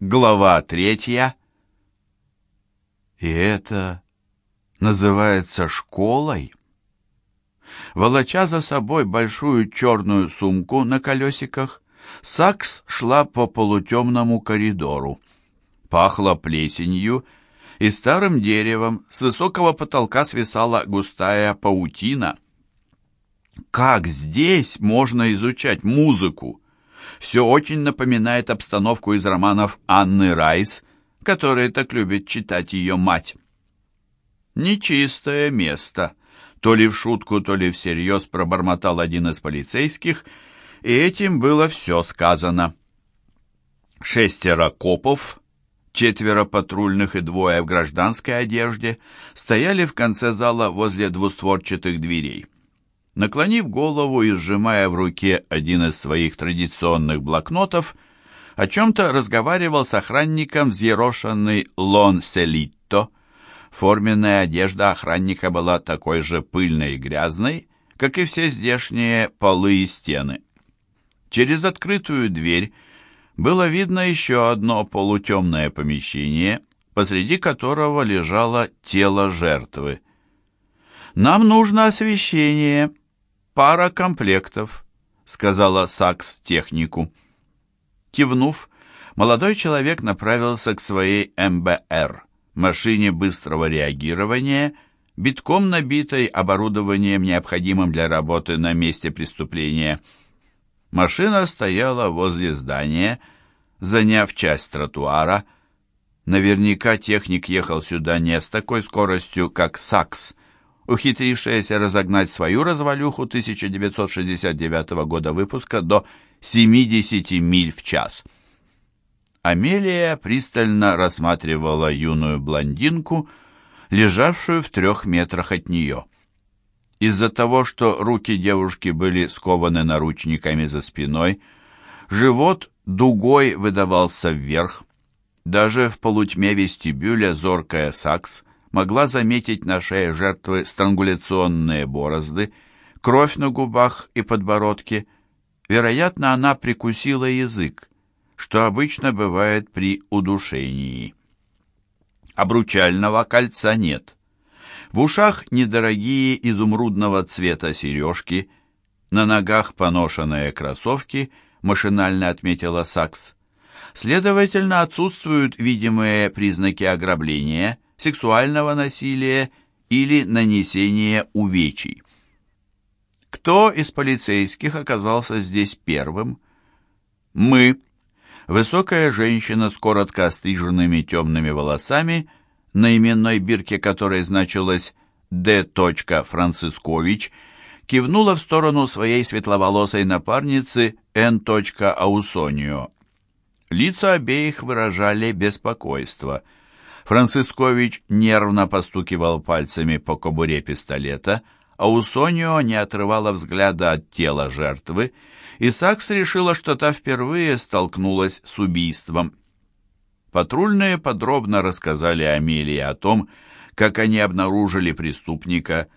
Глава третья. И это называется школой? Волоча за собой большую черную сумку на колесиках, Сакс шла по полутемному коридору. Пахло плесенью и старым деревом, с высокого потолка свисала густая паутина. Как здесь можно изучать музыку? Все очень напоминает обстановку из романов Анны Райс, которые так любит читать ее мать. Нечистое место. То ли в шутку, то ли всерьез пробормотал один из полицейских, и этим было все сказано. Шестеро копов, четверо патрульных и двое в гражданской одежде стояли в конце зала возле двустворчатых дверей. Наклонив голову и сжимая в руке один из своих традиционных блокнотов, о чем-то разговаривал с охранником взъерошенный Лон Селитто. Форменная одежда охранника была такой же пыльной и грязной, как и все здешние полы и стены. Через открытую дверь было видно еще одно полутемное помещение, посреди которого лежало тело жертвы. «Нам нужно освещение», «Пара комплектов», — сказала Сакс технику. Кивнув, молодой человек направился к своей МБР, машине быстрого реагирования, битком набитой оборудованием, необходимым для работы на месте преступления. Машина стояла возле здания, заняв часть тротуара. Наверняка техник ехал сюда не с такой скоростью, как Сакс, ухитрившаяся разогнать свою развалюху 1969 года выпуска до 70 миль в час. Амелия пристально рассматривала юную блондинку, лежавшую в трех метрах от нее. Из-за того, что руки девушки были скованы наручниками за спиной, живот дугой выдавался вверх. Даже в полутьме вестибюля зоркая сакс – могла заметить на шее жертвы странгуляционные борозды, кровь на губах и подбородке. Вероятно, она прикусила язык, что обычно бывает при удушении. Обручального кольца нет. В ушах недорогие изумрудного цвета сережки, на ногах поношенные кроссовки, машинально отметила Сакс. Следовательно, отсутствуют видимые признаки ограбления – сексуального насилия или нанесения увечий. Кто из полицейских оказался здесь первым? Мы. Высокая женщина с коротко остриженными темными волосами, на именной бирке которой значилось «Д. Францискович», кивнула в сторону своей светловолосой напарницы Н. Аусонио. Лица обеих выражали беспокойство – Францискович нервно постукивал пальцами по кобуре пистолета, а у Сонио не отрывала взгляда от тела жертвы, и Сакс решила, что та впервые столкнулась с убийством. Патрульные подробно рассказали Амелии о том, как они обнаружили преступника,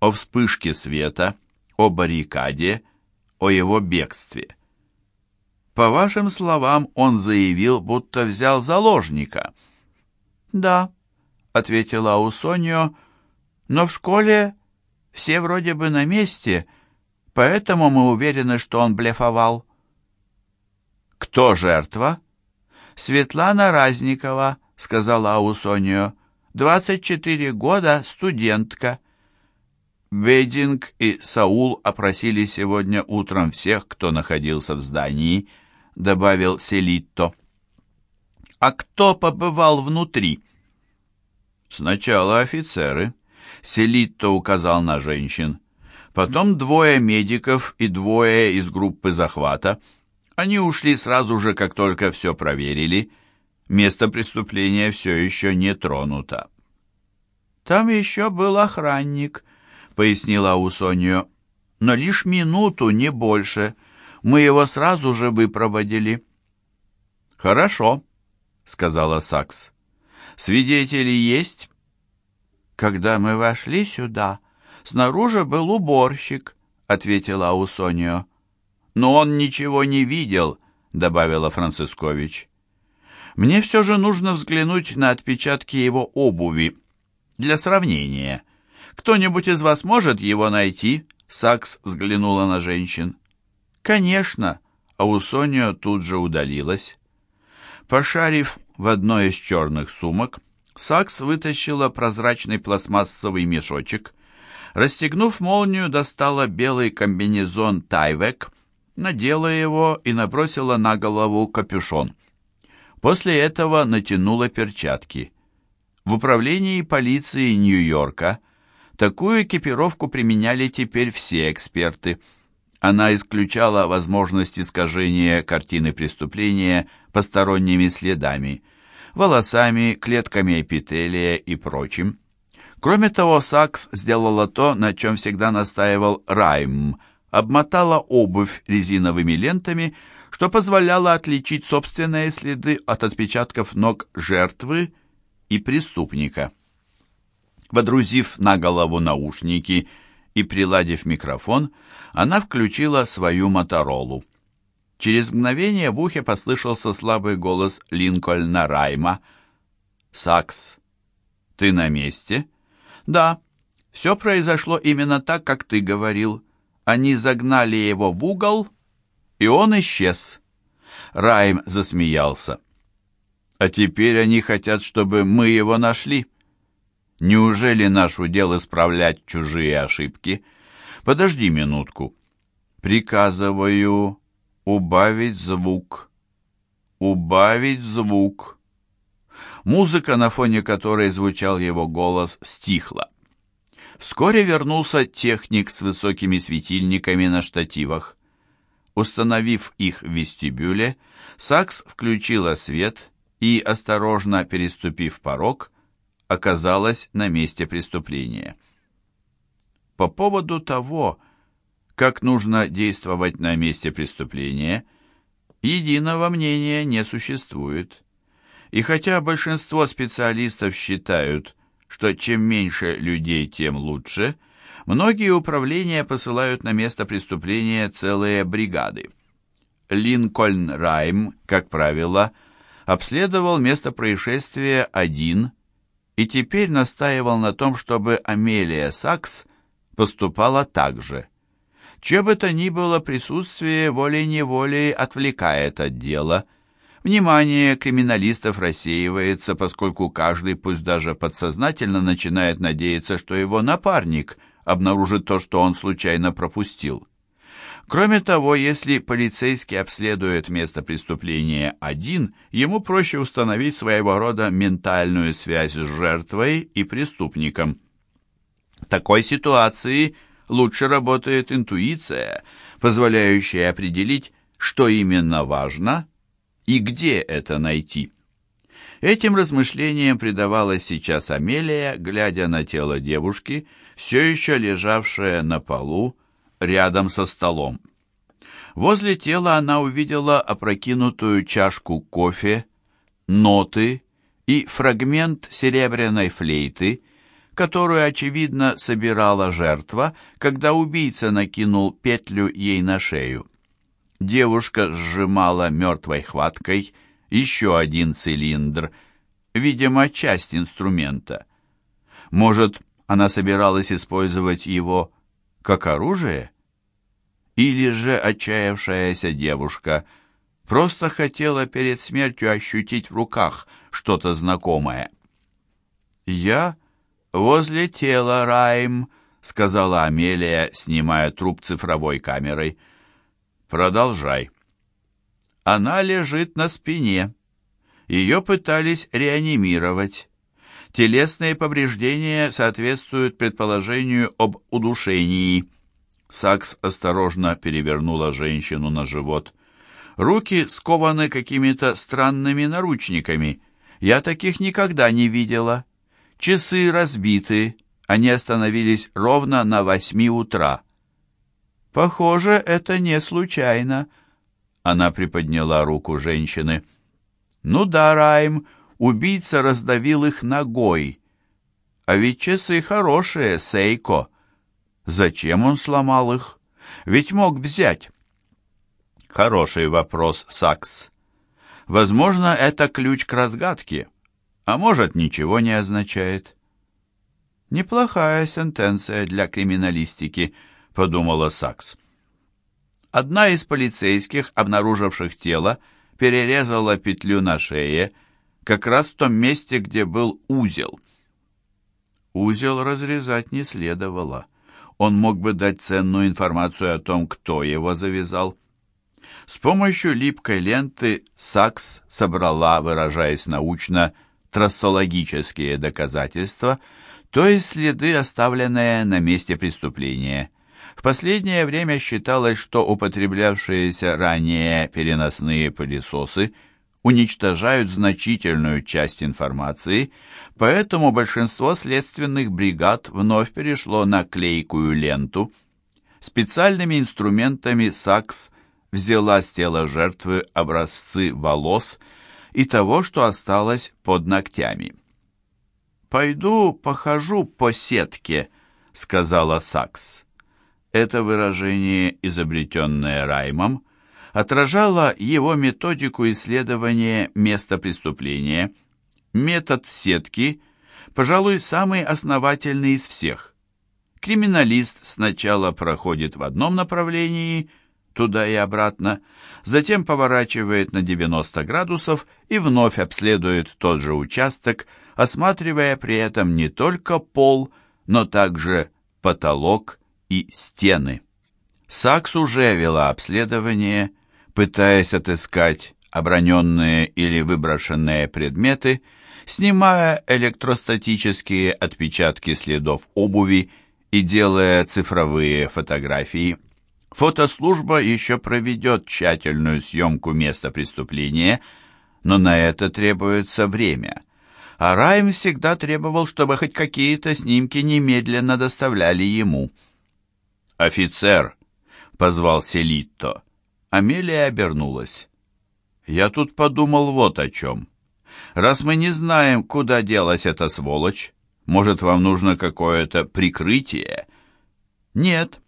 о вспышке света, о баррикаде, о его бегстве. По вашим словам, он заявил, будто взял заложника — «Да», — ответила Аусонио, — «но в школе все вроде бы на месте, поэтому мы уверены, что он блефовал». «Кто жертва?» «Светлана Разникова», — сказала. «Двадцать четыре года, студентка». Бейдинг и Саул опросили сегодня утром всех, кто находился в здании, добавил Селитто. А кто побывал внутри? Сначала офицеры. Селитто указал на женщин. Потом двое медиков и двое из группы захвата. Они ушли сразу же, как только все проверили. Место преступления все еще не тронуто. «Там еще был охранник», — пояснила Усоньо. «Но лишь минуту, не больше. Мы его сразу же выпроводили». «Хорошо», — сказала Сакс. «Свидетели есть?» «Когда мы вошли сюда, снаружи был уборщик», — ответила Аусонио. «Но он ничего не видел», — добавила Францискович. Мне все же нужно взглянуть на отпечатки его обуви. Для сравнения. Кто-нибудь из вас может его найти?» Сакс взглянула на женщин. «Конечно!» А у Сонио тут же удалилась. Пошарив в одной из черных сумок, Сакс вытащила прозрачный пластмассовый мешочек. Расстегнув молнию, достала белый комбинезон «Тайвек», надела его и набросила на голову капюшон. После этого натянула перчатки. В управлении полиции Нью-Йорка такую экипировку применяли теперь все эксперты. Она исключала возможность искажения картины преступления посторонними следами, волосами, клетками эпителия и прочим. Кроме того, Сакс сделала то, на чем всегда настаивал Райм, обмотала обувь резиновыми лентами, что позволяло отличить собственные следы от отпечатков ног жертвы и преступника. Водрузив на голову наушники и приладив микрофон, она включила свою Моторолу. Через мгновение в ухе послышался слабый голос Линкольна Райма. «Сакс, ты на месте?» «Да, все произошло именно так, как ты говорил. Они загнали его в угол, и он исчез. Райм засмеялся. А теперь они хотят, чтобы мы его нашли. Неужели наш удел исправлять чужие ошибки? Подожди минутку. Приказываю убавить звук. Убавить звук. Музыка, на фоне которой звучал его голос, стихла. Вскоре вернулся техник с высокими светильниками на штативах. Установив их в вестибюле, Сакс включила свет и, осторожно переступив порог, оказалась на месте преступления. По поводу того, как нужно действовать на месте преступления, единого мнения не существует. И хотя большинство специалистов считают, что чем меньше людей, тем лучше – Многие управления посылают на место преступления целые бригады. Линкольн Райм, как правило, обследовал место происшествия один и теперь настаивал на том, чтобы Амелия Сакс поступала так же. Че бы то ни было, присутствие волей-неволей отвлекает от дела. Внимание криминалистов рассеивается, поскольку каждый, пусть даже подсознательно, начинает надеяться, что его напарник – обнаружит то, что он случайно пропустил. Кроме того, если полицейский обследует место преступления один, ему проще установить своего рода ментальную связь с жертвой и преступником. В такой ситуации лучше работает интуиция, позволяющая определить, что именно важно и где это найти. Этим размышлениям предавалась сейчас Амелия, глядя на тело девушки, все еще лежавшее на полу рядом со столом. Возле тела она увидела опрокинутую чашку кофе, ноты и фрагмент серебряной флейты, которую, очевидно, собирала жертва, когда убийца накинул петлю ей на шею. Девушка сжимала мертвой хваткой еще один цилиндр, видимо, часть инструмента. Может, она собиралась использовать его как оружие? Или же отчаявшаяся девушка просто хотела перед смертью ощутить в руках что-то знакомое? «Я возле тела, Райм», — сказала Амелия, снимая труп цифровой камерой. «Продолжай». Она лежит на спине. Ее пытались реанимировать. Телесные повреждения соответствуют предположению об удушении. Сакс осторожно перевернула женщину на живот. Руки скованы какими-то странными наручниками. Я таких никогда не видела. Часы разбиты. Они остановились ровно на восьми утра. Похоже, это не случайно. Она приподняла руку женщины. Ну да, Райм, убийца раздавил их ногой. А ведь часы хорошие, Сейко. Зачем он сломал их? Ведь мог взять. Хороший вопрос, Сакс. Возможно, это ключ к разгадке, а может, ничего не означает. Неплохая сентенция для криминалистики, подумала Сакс. Одна из полицейских, обнаруживших тело, перерезала петлю на шее, как раз в том месте, где был узел. Узел разрезать не следовало. Он мог бы дать ценную информацию о том, кто его завязал. С помощью липкой ленты Сакс собрала, выражаясь научно, трассологические доказательства, то есть следы, оставленные на месте преступления. В последнее время считалось, что употреблявшиеся ранее переносные пылесосы уничтожают значительную часть информации, поэтому большинство следственных бригад вновь перешло на клейкую ленту. Специальными инструментами САКС взяла с тела жертвы образцы волос и того, что осталось под ногтями. «Пойду похожу по сетке», — сказала Сакс. Это выражение, изобретенное Раймом, отражало его методику исследования места преступления. Метод сетки, пожалуй, самый основательный из всех. Криминалист сначала проходит в одном направлении, туда и обратно, затем поворачивает на 90 градусов и вновь обследует тот же участок, осматривая при этом не только пол, но также потолок и стены. Сакс уже вела обследование, пытаясь отыскать оброненные или выброшенные предметы, снимая электростатические отпечатки следов обуви и делая цифровые фотографии. Фотослужба еще проведет тщательную съемку места преступления, но на это требуется время. А Райм всегда требовал, чтобы хоть какие-то снимки немедленно доставляли ему. «Офицер!» — позвал Селитто. Амелия обернулась. «Я тут подумал вот о чем. Раз мы не знаем, куда делась эта сволочь, может, вам нужно какое-то прикрытие?» «Нет».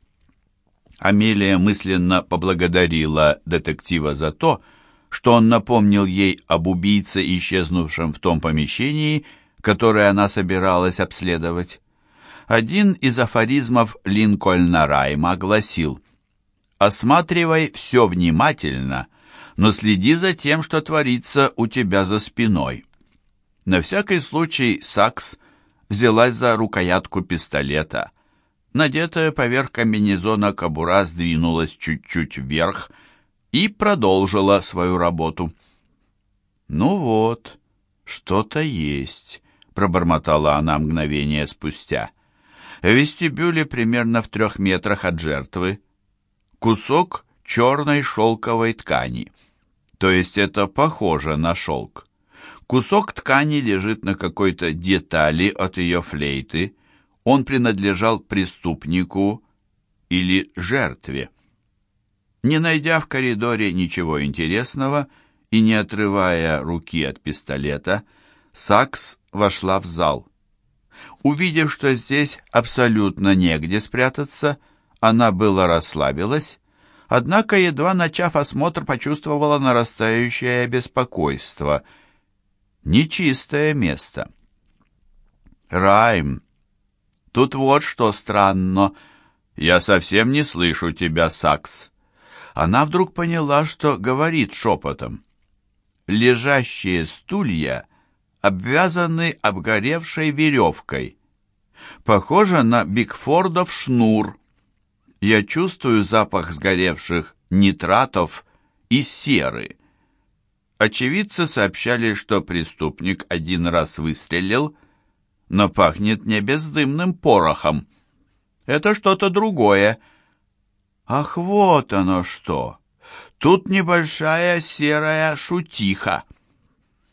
Амелия мысленно поблагодарила детектива за то, что он напомнил ей об убийце, исчезнувшем в том помещении, которое она собиралась обследовать. Один из афоризмов Линкольна Райма гласил «Осматривай все внимательно, но следи за тем, что творится у тебя за спиной». На всякий случай Сакс взялась за рукоятку пистолета. Надетая поверх комбинезона кобура сдвинулась чуть-чуть вверх и продолжила свою работу. «Ну вот, что-то есть», — пробормотала она мгновение спустя. В вестибюле примерно в трех метрах от жертвы кусок черной шелковой ткани. То есть это похоже на шелк. Кусок ткани лежит на какой-то детали от ее флейты. Он принадлежал преступнику или жертве. Не найдя в коридоре ничего интересного и не отрывая руки от пистолета, Сакс вошла в зал. Увидев, что здесь абсолютно негде спрятаться, она было расслабилась, однако, едва начав осмотр, почувствовала нарастающее беспокойство. Нечистое место. «Райм, тут вот что странно. Я совсем не слышу тебя, Сакс». Она вдруг поняла, что говорит шепотом. «Лежащие стулья...» обвязаны обгоревшей веревкой. Похоже на Бигфордов шнур. Я чувствую запах сгоревших нитратов и серы. Очевидцы сообщали, что преступник один раз выстрелил, но пахнет не бездымным порохом. Это что-то другое. Ах, вот оно что! Тут небольшая серая шутиха.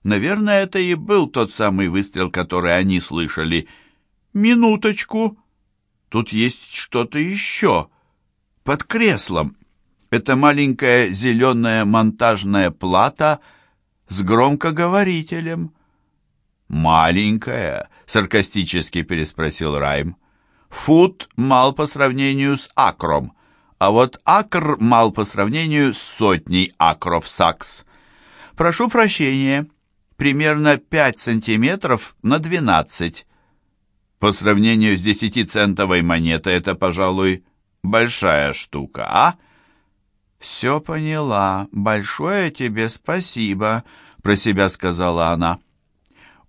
Наверное, это и был тот самый выстрел, который они слышали. «Минуточку! Тут есть что-то еще. Под креслом. Это маленькая зеленая монтажная плата с громкоговорителем». «Маленькая?» — саркастически переспросил Райм. «Фут мал по сравнению с акром, а вот акр мал по сравнению с сотней акров сакс». Прошу прощения, примерно 5 сантиметров на 12. По сравнению с десятицентовой монетой это, пожалуй, большая штука, а? «Все поняла. Большое тебе спасибо», — про себя сказала она.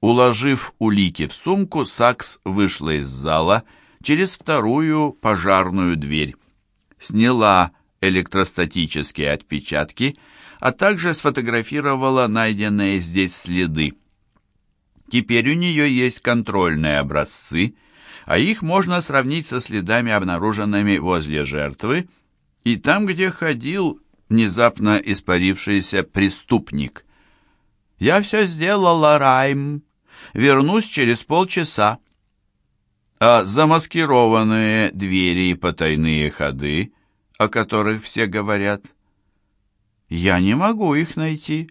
Уложив улики в сумку, Сакс вышла из зала через вторую пожарную дверь. Сняла электростатические отпечатки, а также сфотографировала найденные здесь следы. Теперь у нее есть контрольные образцы, а их можно сравнить со следами, обнаруженными возле жертвы, и там, где ходил внезапно испарившийся преступник. «Я все сделала, Райм. Вернусь через полчаса». А замаскированные двери и потайные ходы, о которых все говорят, я не могу их найти.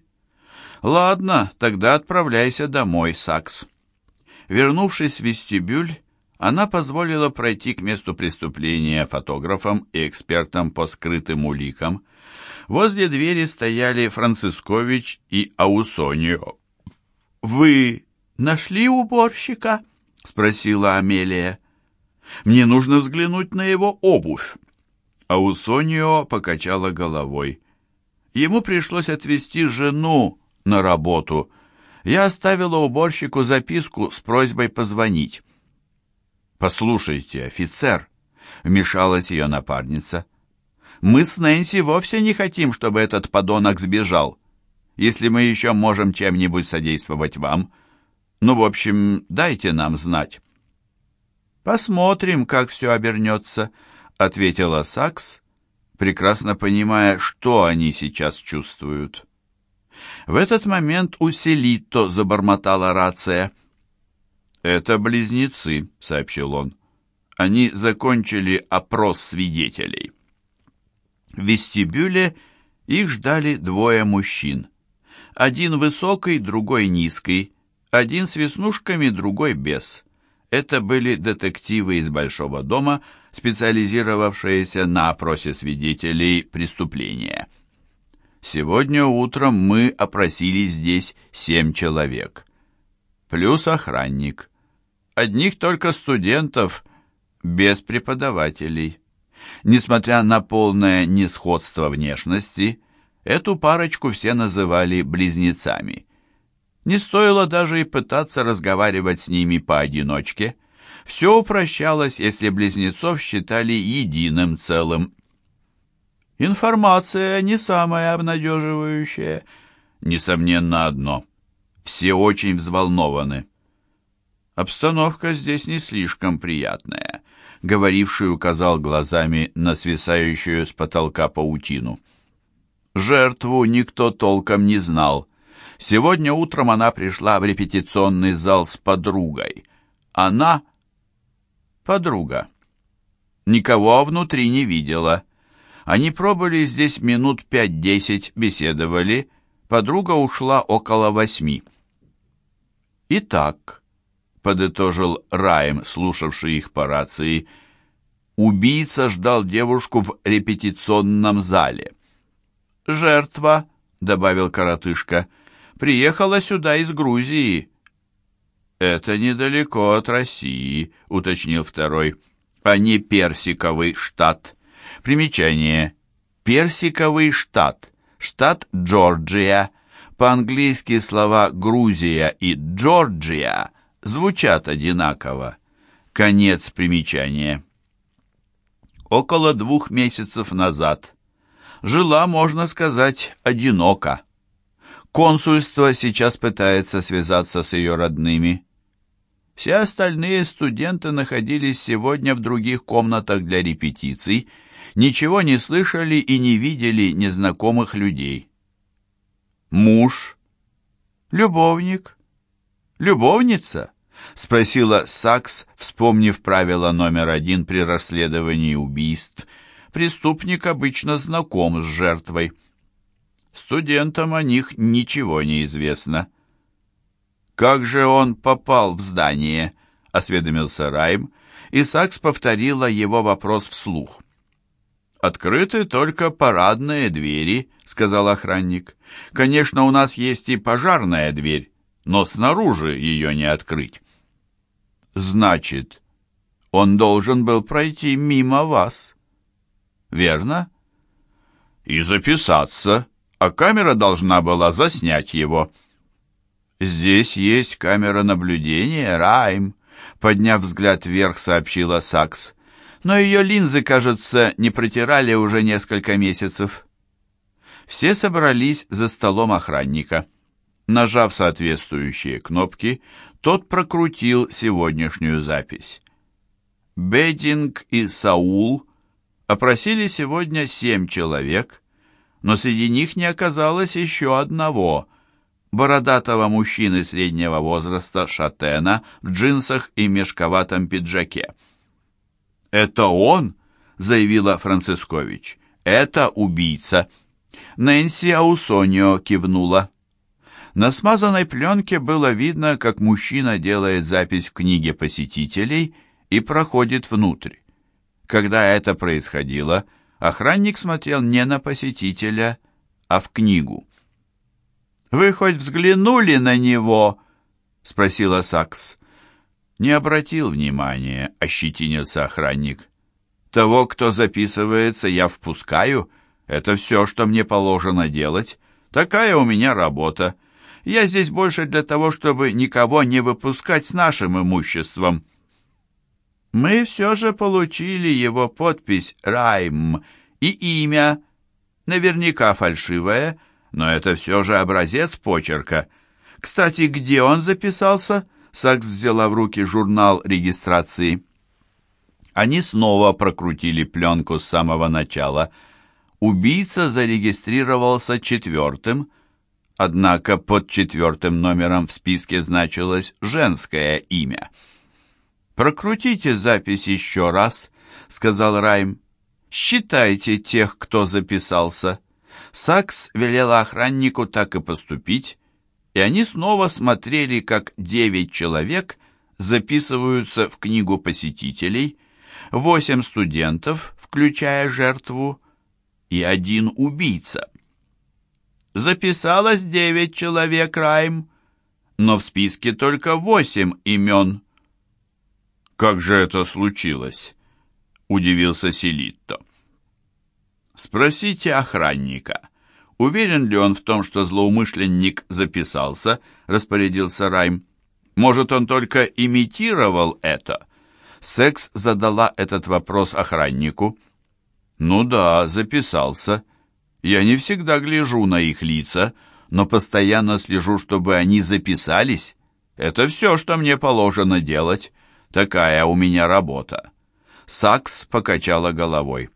Ладно, тогда отправляйся домой, Сакс. Вернувшись в вестибюль, она позволила пройти к месту преступления фотографам и экспертам по скрытым уликам. Возле двери стояли Францискович и Аусонио. «Вы нашли уборщика?» — спросила Амелия. «Мне нужно взглянуть на его обувь». Аусонио покачала головой. Ему пришлось отвезти жену на работу. Я оставила уборщику записку с просьбой позвонить. «Послушайте, офицер», — вмешалась ее напарница, «мы с Нэнси вовсе не хотим, чтобы этот подонок сбежал. Если мы еще можем чем-нибудь содействовать вам, ну, в общем, дайте нам знать». «Посмотрим, как все обернется», — ответила Сакс, прекрасно понимая, что они сейчас чувствуют. В этот момент у Селито забормотала рация — «Это близнецы», — сообщил он. «Они закончили опрос свидетелей». В вестибюле их ждали двое мужчин. Один высокий, другой низкий, один с веснушками, другой без. Это были детективы из Большого дома, специализировавшиеся на опросе свидетелей преступления. Сегодня утром мы опросили здесь семь человек. Плюс охранник одних только студентов, без преподавателей. Несмотря на полное несходство внешности, эту парочку все называли близнецами. Не стоило даже и пытаться разговаривать с ними поодиночке. Все упрощалось, если близнецов считали единым целым. Информация не самая обнадеживающая. Несомненно одно. Все очень взволнованы. Обстановка здесь не слишком приятная. Говоривший указал глазами на свисающую с потолка паутину. Жертву никто толком не знал. Сегодня утром она пришла в репетиционный зал с подругой. Она... Подруга. Никого внутри не видела. Они пробыли здесь минут пять-десять, беседовали. Подруга ушла около восьми. Итак подытожил Райм, слушавший их по рации. Убийца ждал девушку в репетиционном зале. «Жертва», — добавил коротышка, — «приехала сюда из Грузии». «Это недалеко от России», — уточнил второй, — «а не Персиковый штат». Примечание. Персиковый штат. Штат Джорджия. По-английски слова «Грузия» и «Джорджия» звучат одинаково. Конец примечания. Около двух месяцев назад жила, можно сказать, одиноко. Консульство сейчас пытается связаться с ее родными. Все остальные студенты находились сегодня в других комнатах для репетиций, ничего не слышали и не видели незнакомых людей. Муж, любовник, любовница —— спросила Сакс, вспомнив правило номер один при расследовании убийств. Преступник обычно знаком с жертвой. Студентам о них ничего не известно. «Как же он попал в здание?» — осведомился Райм, и Сакс повторила его вопрос вслух. открыты только парадные двери», — сказал охранник. «Конечно, у нас есть и пожарная дверь, но снаружи ее не открыть». «Значит, он должен был пройти мимо вас, верно?» «И записаться, а камера должна была заснять его». «Здесь есть камера наблюдения, Райм», — подняв взгляд вверх, сообщила Сакс. «Но ее линзы, кажется, не протирали уже несколько месяцев». Все собрались за столом охранника. Нажав соответствующие кнопки, тот прокрутил сегодняшнюю запись. Беддинг и Саул опросили сегодня семь человек, но среди них не оказалось еще одного — бородатого мужчины среднего возраста шатена в джинсах и мешковатом пиджаке. «Это он?» — заявила Францискович. «Это убийца». Нэнси Аусонио кивнула. На смазанной пленке было видно, как мужчина делает запись в книге посетителей и проходит внутрь. Когда это происходило, охранник смотрел не на посетителя, а в книгу. «Вы хоть взглянули на него?» — спросила Сакс. Не обратил внимания, ощетинился охранник. «Того, кто записывается, я впускаю. Это все, что мне положено делать. Такая у меня работа. Я здесь больше для того, чтобы никого не выпускать с нашим имуществом». «Мы все же получили его подпись «Райм» и имя, наверняка фальшивое, — но это все же образец почерка. Кстати, где он записался? Сакс взяла в руки журнал регистрации. Они снова прокрутили пленку с самого начала. Убийца зарегистрировался четвертым, однако под четвертым номером в списке значилось женское имя. «Прокрутите запись еще раз», — сказал Райм. «Считайте тех, кто записался». Сакс велела охраннику так и поступить, и они снова смотрели, как девять человек записываются в книгу посетителей, восемь студентов, включая жертву, и один убийца. Записалось девять человек, Райм, но в списке только восемь имен. «Как же это случилось?» — удивился Селитто. Спросите охранника, уверен ли он в том, что злоумышленник записался, распорядился Райм. Может, он только имитировал это? Секс задала этот вопрос охраннику. Ну да, записался. Я не всегда гляжу на их лица, но постоянно слежу, чтобы они записались. Это все, что мне положено делать. Такая у меня работа. Сакс покачала головой.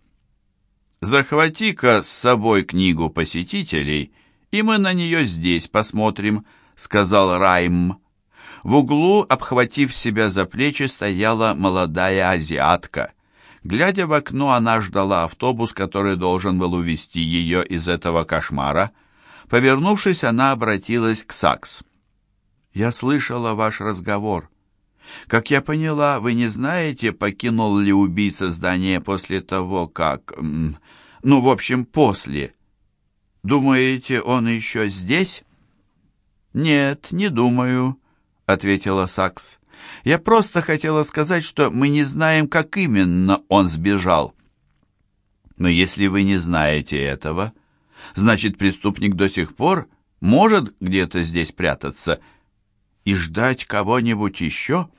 «Захвати-ка с собой книгу посетителей, и мы на нее здесь посмотрим», — сказал Райм. В углу, обхватив себя за плечи, стояла молодая азиатка. Глядя в окно, она ждала автобус, который должен был увезти ее из этого кошмара. Повернувшись, она обратилась к Сакс. «Я слышала ваш разговор. Как я поняла, вы не знаете, покинул ли убийца здание после того, как... Ну, в общем, после. Думаете, он еще здесь? Нет, не думаю, ответила Сакс. Я просто хотела сказать, что мы не знаем, как именно он сбежал. Но если вы не знаете этого, значит, преступник до сих пор может где-то здесь прятаться и ждать кого-нибудь еще?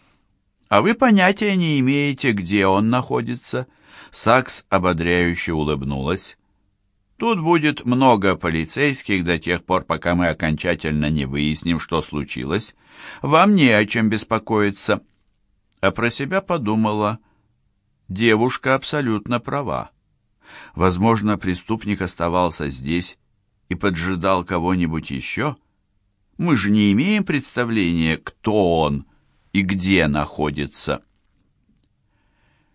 А вы понятия не имеете, где он находится. Сакс ободряюще улыбнулась. Тут будет много полицейских до тех пор, пока мы окончательно не выясним, что случилось. Вам не о чем беспокоиться. А про себя подумала. Девушка абсолютно права. Возможно, преступник оставался здесь и поджидал кого-нибудь еще. Мы же не имеем представления, кто он и где находится.